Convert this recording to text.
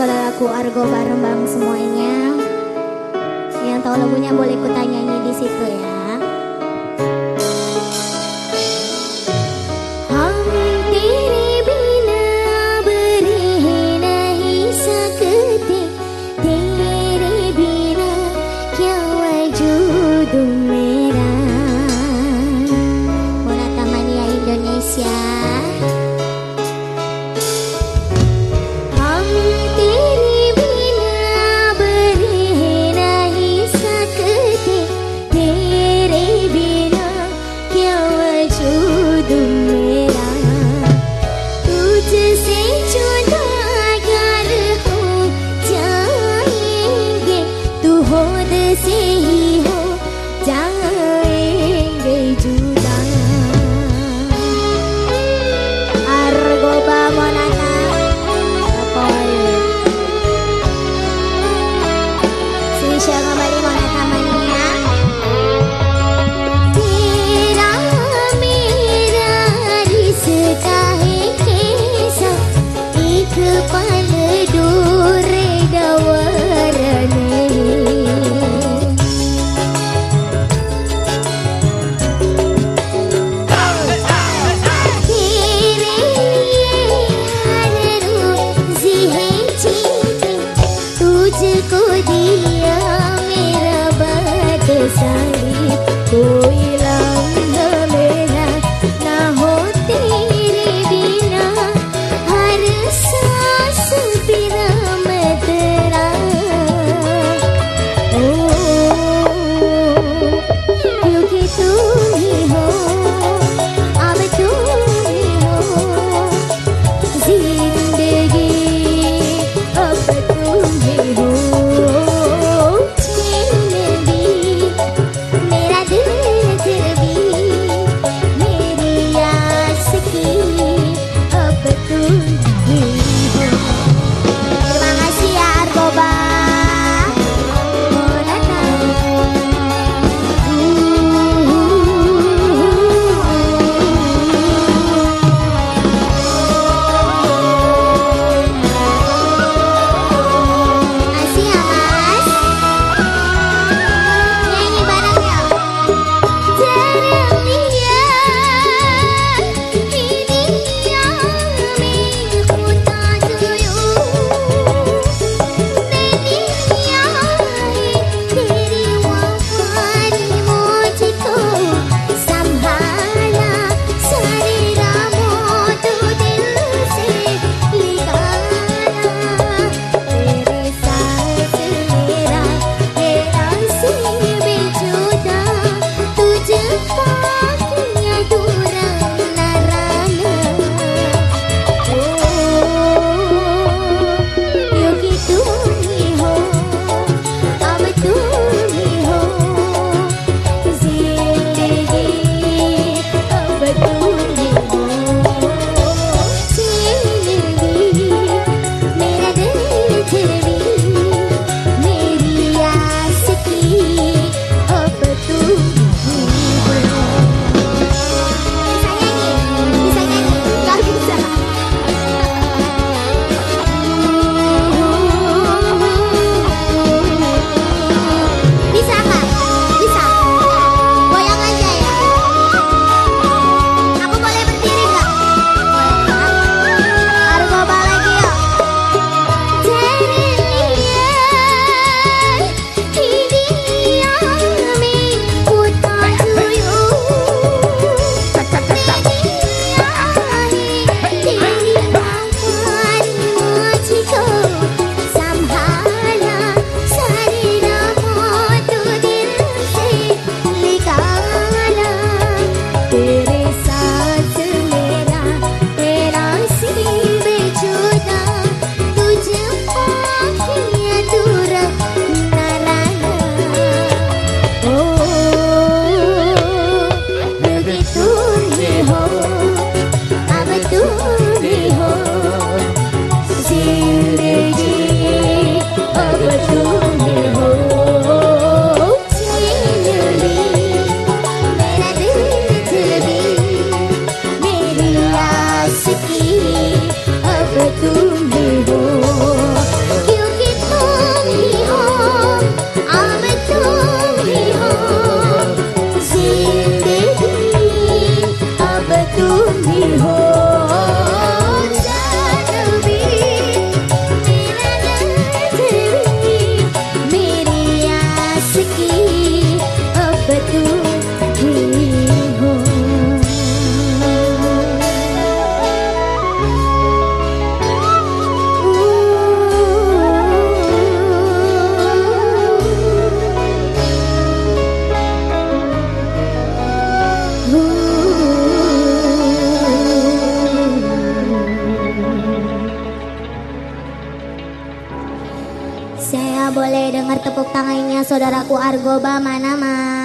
saudaraku Argo bareng-bareng semuanya. Yang tahu lagunya boleh ku nyanyi di situ ya. को दिया मेरा बात सारी। कोई lung मेरा ना हो तेरे बिना। हर boleh dengar tepuk tangannya saudaraku Argoba nama.